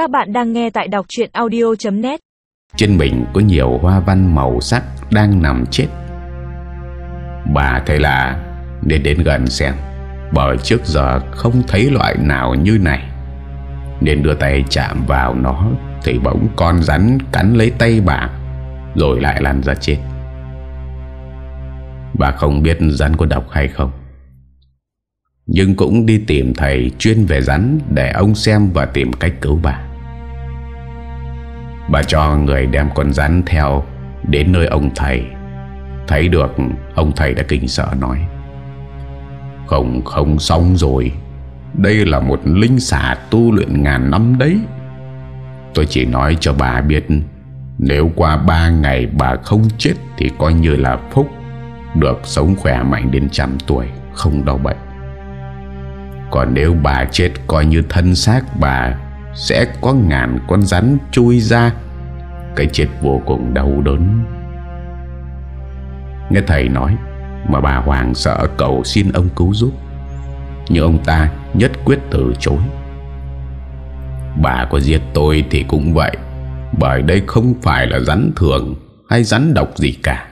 Các bạn đang nghe tại đọc chuyện audio.net Trên mình có nhiều hoa văn màu sắc đang nằm chết. Bà thấy là nên đến gần xem, Bởi trước giờ không thấy loại nào như này. Nên đưa tay chạm vào nó, Thì bỗng con rắn cắn lấy tay bà, Rồi lại lăn ra chết Bà không biết rắn có độc hay không, Nhưng cũng đi tìm thầy chuyên về rắn Để ông xem và tìm cách cứu bà. Bà cho người đem con rắn theo Đến nơi ông thầy. Thấy được, Ông thầy đã kinh sợ nói, Không không xong rồi. Đây là một linh xà tu luyện ngàn năm đấy. Tôi chỉ nói cho bà biết, Nếu qua ba ngày bà không chết Thì coi như là phúc, Được sống khỏe mạnh đến trăm tuổi, Không đau bệnh. Còn nếu bà chết coi như thân xác bà sẽ có ngàn con rắn chui ra. Cái chết vô cùng đau đớn. Nghe thầy nói, Mà bà Hoàng sợ cầu xin ông cứu giúp. Nhưng ông ta nhất quyết từ chối. Bà có giết tôi thì cũng vậy. Bởi đây không phải là rắn thường Hay rắn độc gì cả.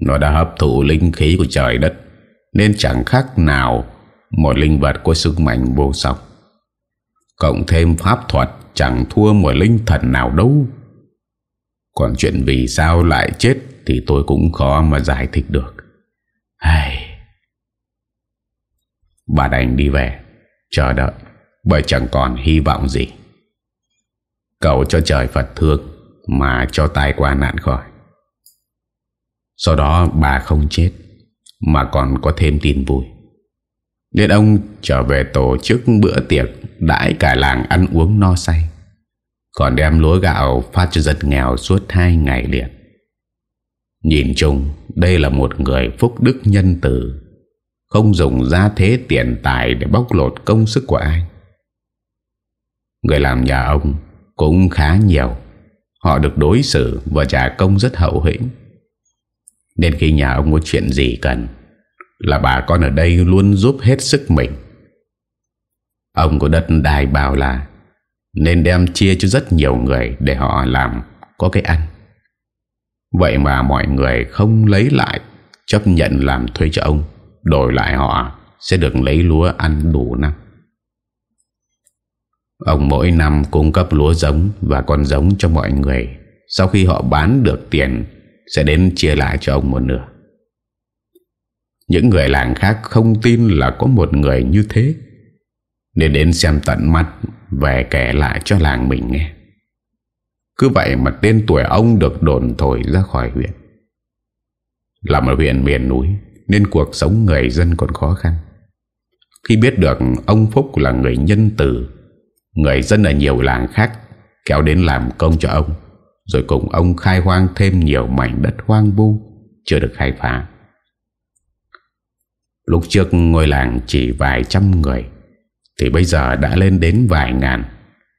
Nó đã hấp thụ linh khí của trời đất, Nên chẳng khác nào Một linh vật có sức mạnh vô song. Cộng thêm pháp thuật, Chẳng thua một linh thần nào đâu. Còn chuyện vì sao lại chết Thì tôi cũng khó mà giải thích được. Ai... Bà đành đi về, Chờ đợi, Bởi chẳng còn hy vọng gì. Cầu cho trời Phật thương, Mà cho tai qua nạn khỏi. Sau đó bà không chết, Mà còn có thêm tin vui. Nên ông trở về tổ chức bữa tiệc, Đãi cả làng ăn uống no say. Còn đem lúa gạo phát cho dân nghèo suốt hai ngày liền. Nhìn chung, Đây là một người phúc đức nhân tử Không dùng giá thế tiền tài Để bóc lột công sức của ai. Người làm nhà ông Cũng khá nhiều. Họ được đối xử và trả công rất hậu hĩnh. Nên khi nhà ông có chuyện gì cần là bà con ở đây luôn giúp hết sức mình. Ông có đất đai bao là, Nên đem chia cho rất nhiều người Để họ làm, có cái ăn. Vậy mà mọi người không lấy lại, Chấp nhận làm thuê cho ông, Đổi lại họ Sẽ được lấy lúa ăn đủ năm. Ông mỗi năm cung cấp lúa giống Và con giống cho mọi người, Sau khi họ bán được tiền Sẽ đến chia lại cho ông một nửa. Những người làng khác không tin là có một người như thế. Nên đến xem tận mắt, Về kể lại cho làng mình nghe. Cứ vậy mà tên tuổi ông được đồn thổi ra khỏi huyện. Là một huyện miền núi, Nên cuộc sống người dân còn khó khăn. Khi biết được ông Phúc là người nhân từ, Người dân ở nhiều làng khác Kéo đến làm công cho ông, Rồi cùng ông khai hoang thêm nhiều mảnh đất hoang vu Chưa được khai phá. Lúc trước ngôi làng chỉ vài trăm người, Thì bây giờ đã lên đến vài ngàn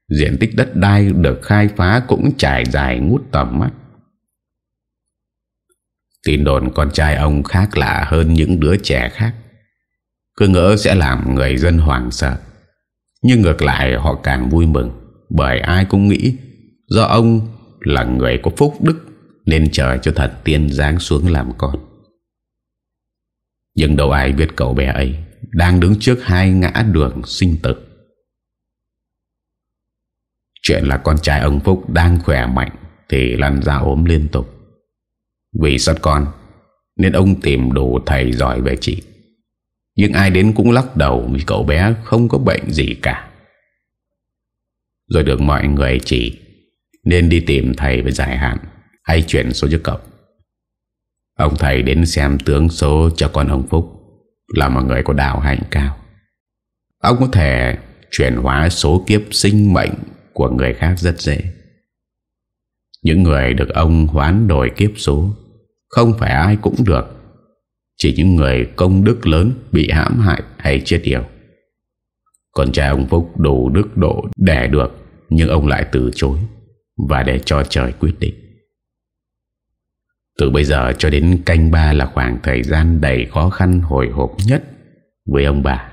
Diện tích đất đai được khai phá cũng trải dài ngút tầm mắt. Tin đồn con trai ông khác lạ hơn những đứa trẻ khác. Cứ ngỡ sẽ làm người dân hoảng sợ. Nhưng ngược lại, họ càng vui mừng, bởi ai cũng nghĩ do ông là người có phúc đức nên trời cho thật tiên giáng xuống làm con. Nhưng đâu ai biết cậu bé ấy đang đứng trước hai ngã đường sinh tử. Chuyện là con trai ông Phúc đang khỏe mạnh Thì lăn ra ốm liên tục. Vì sắt con, Nên ông tìm đủ thầy giỏi về chị. Nhưng ai đến cũng lắc đầu Vì cậu bé không có bệnh gì cả. Rồi được mọi người chỉ, Nên đi tìm thầy về giải hạn. Hay chuyển số cho cậu. Ông thầy đến xem tướng số cho con ông Phúc, Là một người có đạo hạnh cao Ông có thể chuyển hóa số kiếp sinh mệnh của người khác rất dễ. Những người được ông hoán đổi kiếp số, không phải ai cũng được. Chỉ những người công đức lớn bị hãm hại hay chết điều. Còn cha ông Phúc đủ đức độ để được, nhưng ông lại từ chối và để cho trời quyết định. Từ bây giờ cho đến canh ba là khoảng thời gian đầy khó khăn hồi hộp nhất với ông bà.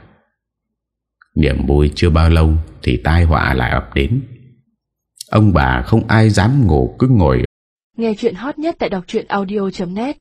Niềm vui chưa bao lâu thì tai họa lại ập đến. Ông bà không ai dám ngủ, cứ ngồi Nghe chuyện hot nhất tại đọc audio.net